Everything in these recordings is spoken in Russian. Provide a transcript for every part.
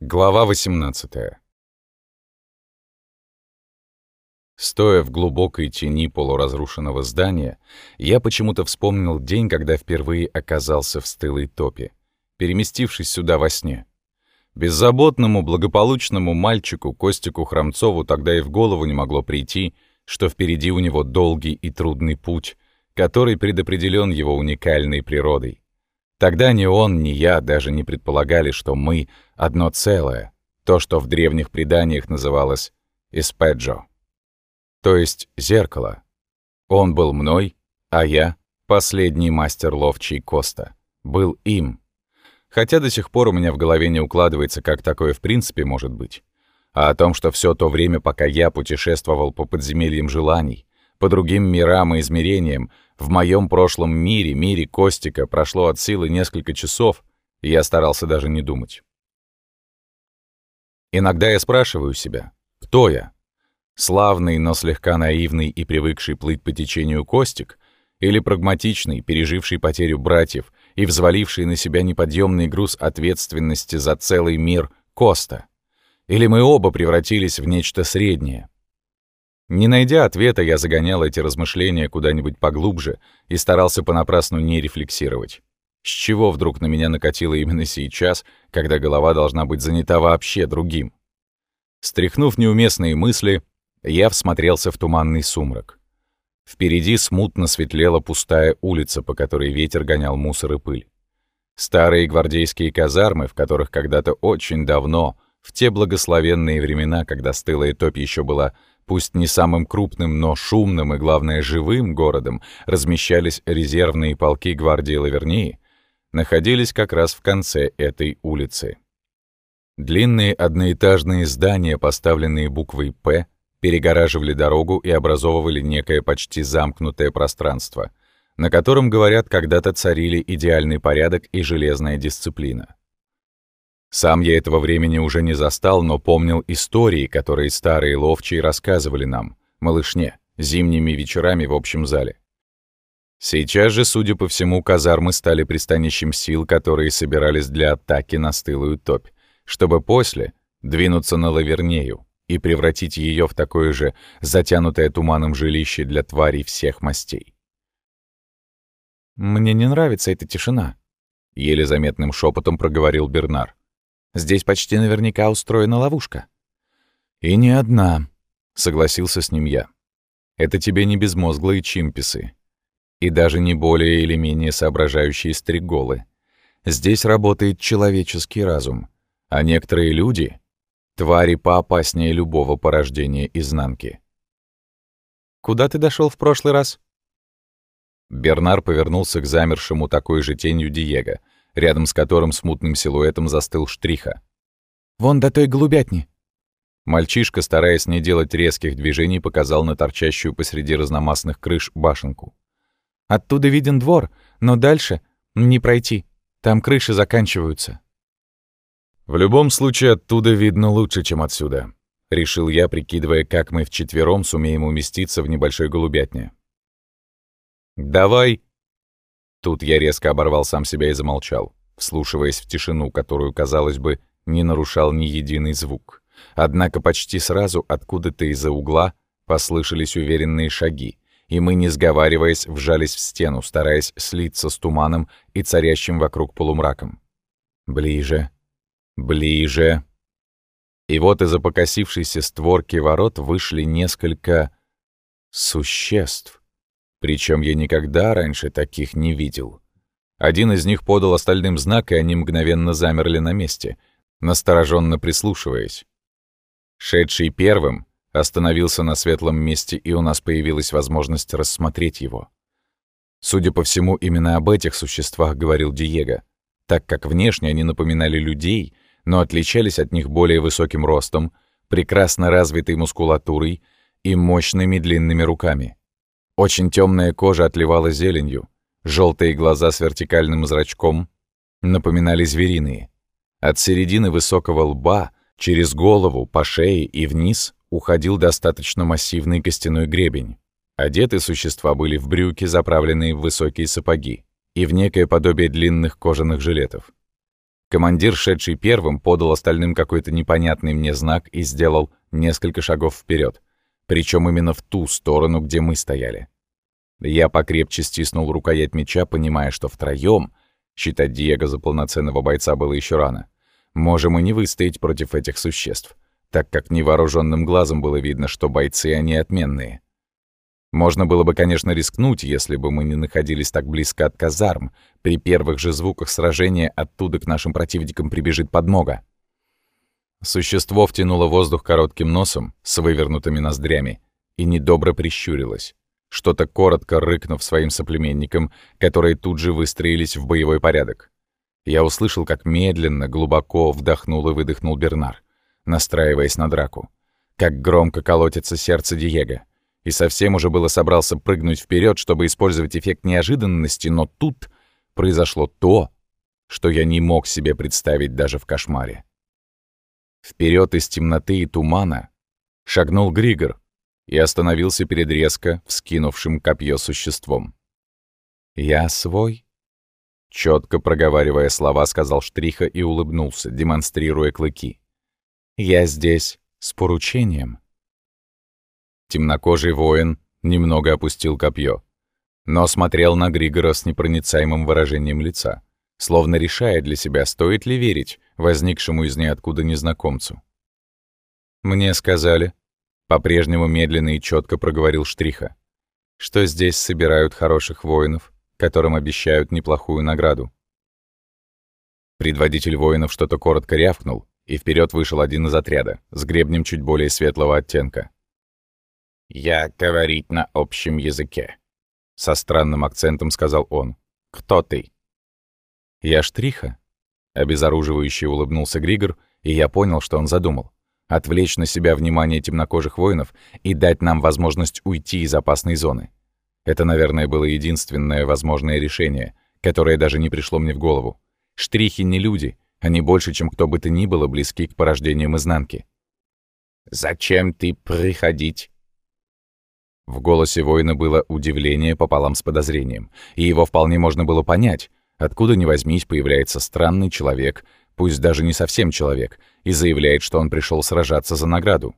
Глава 18 Стоя в глубокой тени полуразрушенного здания, я почему-то вспомнил день, когда впервые оказался в стылой топе, переместившись сюда во сне. Беззаботному, благополучному мальчику Костику Храмцову тогда и в голову не могло прийти, что впереди у него долгий и трудный путь, который предопределен его уникальной природой. Тогда ни он, ни я даже не предполагали, что мы — одно целое, то, что в древних преданиях называлось «испеджо», то есть «зеркало». Он был мной, а я — последний мастер ловчий Коста. Был им. Хотя до сих пор у меня в голове не укладывается, как такое в принципе может быть. А о том, что все то время, пока я путешествовал по подземельям желаний, по другим мирам и измерениям, в моем прошлом мире, мире Костика, прошло от силы несколько часов, и я старался даже не думать. Иногда я спрашиваю себя, кто я? Славный, но слегка наивный и привыкший плыть по течению Костик, или прагматичный, переживший потерю братьев и взваливший на себя неподъемный груз ответственности за целый мир Коста? Или мы оба превратились в нечто среднее — не найдя ответа, я загонял эти размышления куда-нибудь поглубже и старался понапрасну не рефлексировать. С чего вдруг на меня накатило именно сейчас, когда голова должна быть занята вообще другим? Стряхнув неуместные мысли, я всмотрелся в туманный сумрак. Впереди смутно светлела пустая улица, по которой ветер гонял мусор и пыль. Старые гвардейские казармы, в которых когда-то очень давно, в те благословенные времена, когда стылая топь еще была пусть не самым крупным, но шумным и, главное, живым городом, размещались резервные полки гвардии Лавернии, находились как раз в конце этой улицы. Длинные одноэтажные здания, поставленные буквой «П», перегораживали дорогу и образовывали некое почти замкнутое пространство, на котором, говорят, когда-то царили идеальный порядок и железная дисциплина. Сам я этого времени уже не застал, но помнил истории, которые старые ловчие рассказывали нам, малышне, зимними вечерами в общем зале. Сейчас же, судя по всему, казармы стали пристанищем сил, которые собирались для атаки на стылую топь, чтобы после двинуться на Лавернею и превратить ее в такое же затянутое туманом жилище для тварей всех мастей. «Мне не нравится эта тишина», — еле заметным шепотом проговорил Бернар. Здесь почти наверняка устроена ловушка». «И не одна», — согласился с ним я. «Это тебе не безмозглые чимписы. И даже не более или менее соображающие стриголы. Здесь работает человеческий разум, а некоторые люди — твари поопаснее любого порождения изнанки». «Куда ты дошел в прошлый раз?» Бернар повернулся к замершему такой же тенью Диего — рядом с которым смутным силуэтом застыл штриха. «Вон до той голубятни!» Мальчишка, стараясь не делать резких движений, показал на торчащую посреди разномастных крыш башенку. «Оттуда виден двор, но дальше не пройти. Там крыши заканчиваются». «В любом случае, оттуда видно лучше, чем отсюда», — решил я, прикидывая, как мы вчетвером сумеем уместиться в небольшой голубятне. «Давай Тут я резко оборвал сам себя и замолчал, вслушиваясь в тишину, которую, казалось бы, не нарушал ни единый звук. Однако почти сразу откуда-то из-за угла послышались уверенные шаги, и мы, не сговариваясь, вжались в стену, стараясь слиться с туманом и царящим вокруг полумраком. Ближе, ближе. И вот из-за покосившейся створки ворот вышли несколько существ. Причем я никогда раньше таких не видел. Один из них подал остальным знак, и они мгновенно замерли на месте, настороженно прислушиваясь. Шедший первым остановился на светлом месте, и у нас появилась возможность рассмотреть его. Судя по всему, именно об этих существах говорил Диего, так как внешне они напоминали людей, но отличались от них более высоким ростом, прекрасно развитой мускулатурой и мощными длинными руками. Очень темная кожа отливала зеленью, желтые глаза с вертикальным зрачком напоминали звериные. От середины высокого лба, через голову, по шее и вниз уходил достаточно массивный костяной гребень. Одеты существа были в брюки, заправленные в высокие сапоги, и в некое подобие длинных кожаных жилетов. Командир, шедший первым, подал остальным какой-то непонятный мне знак и сделал несколько шагов вперед, причем именно в ту сторону, где мы стояли. Я покрепче стиснул рукоять меча, понимая, что втроем, считать Диего за полноценного бойца было еще рано, можем и не выстоять против этих существ, так как невооруженным глазом было видно, что бойцы они отменные. Можно было бы, конечно, рискнуть, если бы мы не находились так близко от казарм. При первых же звуках сражения оттуда к нашим противникам прибежит подмога. Существо втянуло воздух коротким носом с вывернутыми ноздрями и недобро прищурилось, что-то коротко рыкнув своим соплеменникам, которые тут же выстроились в боевой порядок. Я услышал, как медленно, глубоко вдохнул и выдохнул Бернар, настраиваясь на драку. Как громко колотится сердце Диего — и совсем уже было собрался прыгнуть вперед, чтобы использовать эффект неожиданности, но тут произошло то, что я не мог себе представить даже в кошмаре. Вперед из темноты и тумана шагнул Григор и остановился перед резко вскинувшим копье существом. «Я свой?» Четко проговаривая слова, сказал Штриха и улыбнулся, демонстрируя клыки. «Я здесь с поручением». Темнокожий воин немного опустил копье, но смотрел на Григора с непроницаемым выражением лица, словно решая для себя, стоит ли верить возникшему из ниоткуда незнакомцу. «Мне сказали», — по-прежнему медленно и четко проговорил Штриха, «что здесь собирают хороших воинов, которым обещают неплохую награду». Предводитель воинов что-то коротко рявкнул, и вперед вышел один из отряда, с гребнем чуть более светлого оттенка. «Я говорить на общем языке», — со странным акцентом сказал он. «Кто ты?» «Я Штриха», — обезоруживающе улыбнулся Григор, и я понял, что он задумал. Отвлечь на себя внимание темнокожих воинов и дать нам возможность уйти из опасной зоны. Это, наверное, было единственное возможное решение, которое даже не пришло мне в голову. Штрихи не люди, они больше, чем кто бы то ни было, близки к порождениям изнанки. «Зачем ты приходить?» В голосе воина было удивление пополам с подозрением, и его вполне можно было понять. Откуда ни возьмись, появляется странный человек, пусть даже не совсем человек, и заявляет, что он пришел сражаться за награду.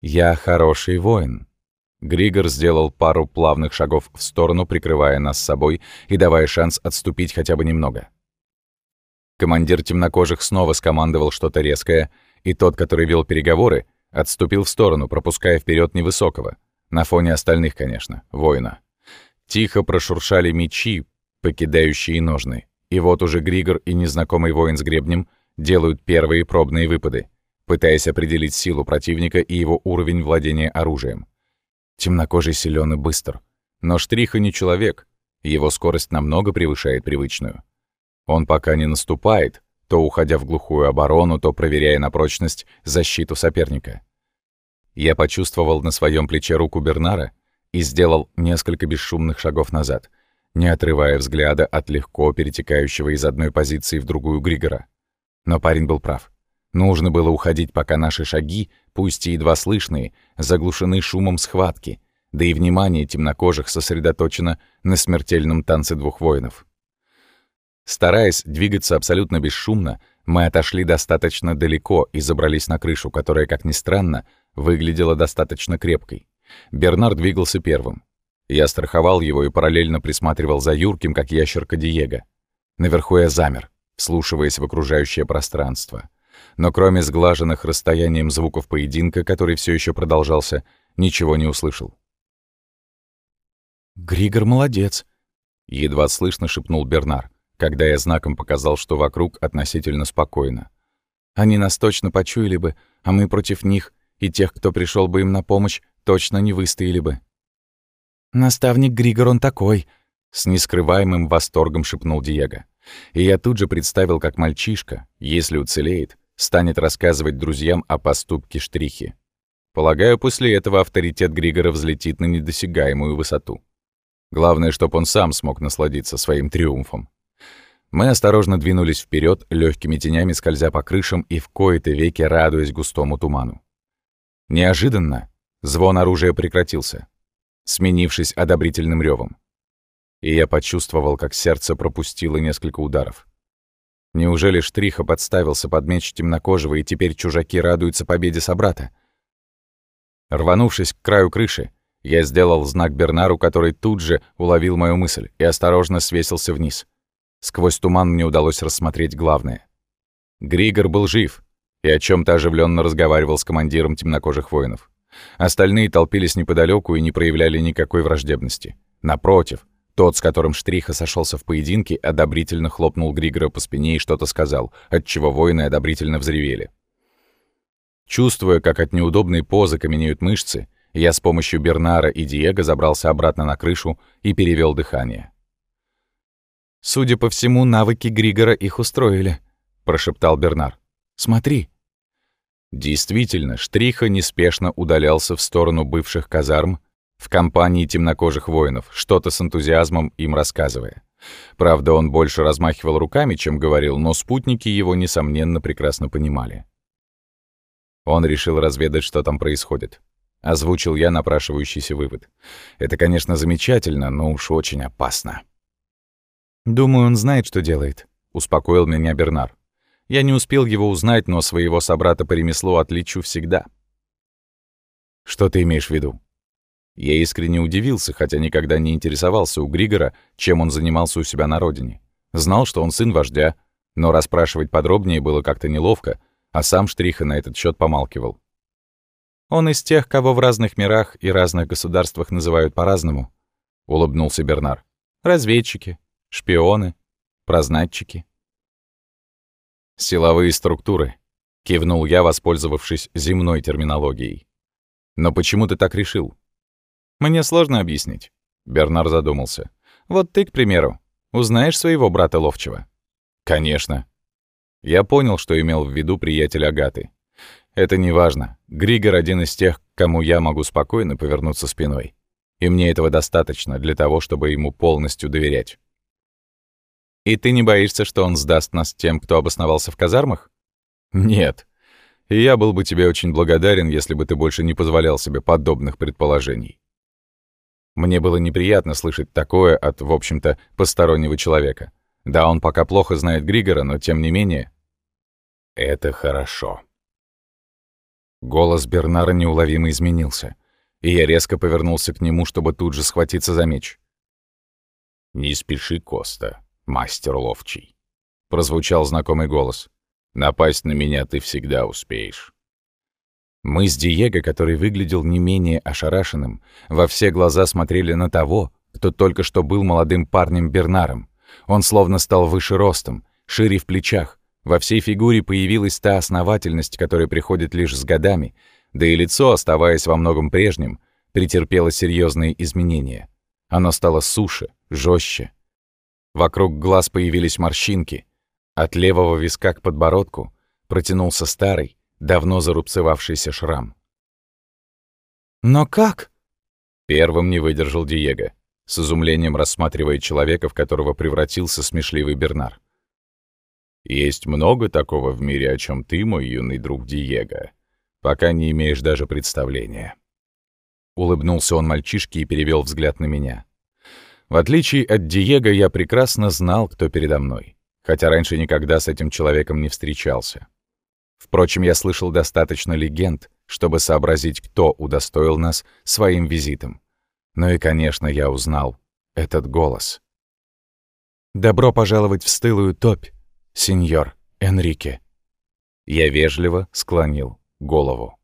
«Я хороший воин». Григор сделал пару плавных шагов в сторону, прикрывая нас собой и давая шанс отступить хотя бы немного. Командир темнокожих снова скомандовал что-то резкое, и тот, который вел переговоры, отступил в сторону, пропуская вперед невысокого — на фоне остальных, конечно, воина. Тихо прошуршали мечи, покидающие ножны. И вот уже Григор и незнакомый воин с гребнем делают первые пробные выпады, пытаясь определить силу противника и его уровень владения оружием. Темнокожий силен и быстр. Но Штриха не человек, его скорость намного превышает привычную. Он пока не наступает, то уходя в глухую оборону, то проверяя на прочность защиту соперника. Я почувствовал на своем плече руку Бернара и сделал несколько бесшумных шагов назад, не отрывая взгляда от легко перетекающего из одной позиции в другую Григора. Но парень был прав. Нужно было уходить, пока наши шаги, пусть и едва слышные, заглушены шумом схватки, да и внимание темнокожих сосредоточено на смертельном танце двух воинов. Стараясь двигаться абсолютно бесшумно, мы отошли достаточно далеко и забрались на крышу, которая, как ни странно, выглядела достаточно крепкой. Бернард двигался первым. Я страховал его и параллельно присматривал за Юрким, как ящерка Диего. Наверху я замер, вслушиваясь в окружающее пространство. Но кроме сглаженных расстоянием звуков поединка, который все еще продолжался, ничего не услышал. «Григор молодец», — едва слышно шепнул Бернар, когда я знаком показал, что вокруг относительно спокойно. «Они нас точно почуяли бы, а мы против них и тех, кто пришел бы им на помощь, точно не выстояли бы. «Наставник Григор он такой», — с нескрываемым восторгом шепнул Диего. И я тут же представил, как мальчишка, если уцелеет, станет рассказывать друзьям о поступке Штрихи. Полагаю, после этого авторитет Григора взлетит на недосягаемую высоту. Главное, чтобы он сам смог насладиться своим триумфом. Мы осторожно двинулись вперед, легкими тенями скользя по крышам и в кои-то веки радуясь густому туману. Неожиданно звон оружия прекратился, сменившись одобрительным ревом. И я почувствовал, как сердце пропустило несколько ударов. Неужели Штриха подставился под меч темнокожего, и теперь чужаки радуются победе собрата? Рванувшись к краю крыши, я сделал знак Бернару, который тут же уловил мою мысль и осторожно свесился вниз. Сквозь туман мне удалось рассмотреть главное. Григор был жив и о чем то оживленно разговаривал с командиром темнокожих воинов. Остальные толпились неподалеку и не проявляли никакой враждебности. Напротив, тот, с которым Штриха сошелся в поединке, одобрительно хлопнул Григора по спине и что-то сказал, отчего воины одобрительно взревели. Чувствуя, как от неудобной позы каменеют мышцы, я с помощью Бернара и Диего забрался обратно на крышу и перевел дыхание. «Судя по всему, навыки Григора их устроили», — прошептал Бернар. «Смотри». Действительно, Штриха неспешно удалялся в сторону бывших казарм в компании темнокожих воинов, что-то с энтузиазмом им рассказывая. Правда, он больше размахивал руками, чем говорил, но спутники его, несомненно, прекрасно понимали. Он решил разведать, что там происходит. Озвучил я напрашивающийся вывод. Это, конечно, замечательно, но уж очень опасно. «Думаю, он знает, что делает», — успокоил меня Бернар. «Я не успел его узнать, но своего собрата по ремеслу отличу всегда». «Что ты имеешь в виду?» Я искренне удивился, хотя никогда не интересовался у Григора, чем он занимался у себя на родине. Знал, что он сын вождя, но расспрашивать подробнее было как-то неловко, а сам Штриха на этот счет помалкивал. «Он из тех, кого в разных мирах и разных государствах называют по-разному», — улыбнулся Бернар. «Разведчики, шпионы, прознатчики». «Силовые структуры», — кивнул я, воспользовавшись земной терминологией. «Но почему ты так решил?» Мне сложно объяснить. Бернар задумался. Вот ты, к примеру, узнаешь своего брата Ловчего? Конечно. Я понял, что имел в виду приятель Агаты. Это не важно. Григор один из тех, кому я могу спокойно повернуться спиной. И мне этого достаточно для того, чтобы ему полностью доверять. И ты не боишься, что он сдаст нас тем, кто обосновался в казармах? Нет. И я был бы тебе очень благодарен, если бы ты больше не позволял себе подобных предположений. Мне было неприятно слышать такое от, в общем-то, постороннего человека. Да, он пока плохо знает Григора, но тем не менее... Это хорошо. Голос Бернара неуловимо изменился, и я резко повернулся к нему, чтобы тут же схватиться за меч. «Не спеши, Коста, мастер ловчий», — прозвучал знакомый голос. «Напасть на меня ты всегда успеешь». Мы с Диего, который выглядел не менее ошарашенным, во все глаза смотрели на того, кто только что был молодым парнем Бернаром. Он словно стал выше ростом, шире в плечах. Во всей фигуре появилась та основательность, которая приходит лишь с годами, да и лицо, оставаясь во многом прежним, претерпело серьезные изменения. Оно стало суше, жестче. Вокруг глаз появились морщинки. От левого виска к подбородку протянулся старый, давно зарубцевавшийся шрам. «Но как?» Первым не выдержал Диего, с изумлением рассматривая человека, в которого превратился смешливый Бернар. «Есть много такого в мире, о чем ты, мой юный друг Диего, пока не имеешь даже представления». Улыбнулся он мальчишке и перевел взгляд на меня. В отличие от Диего, я прекрасно знал, кто передо мной, хотя раньше никогда с этим человеком не встречался. Впрочем, я слышал достаточно легенд, чтобы сообразить, кто удостоил нас своим визитом. Ну и, конечно, я узнал этот голос. «Добро пожаловать в стылую топь, сеньор Энрике». Я вежливо склонил голову.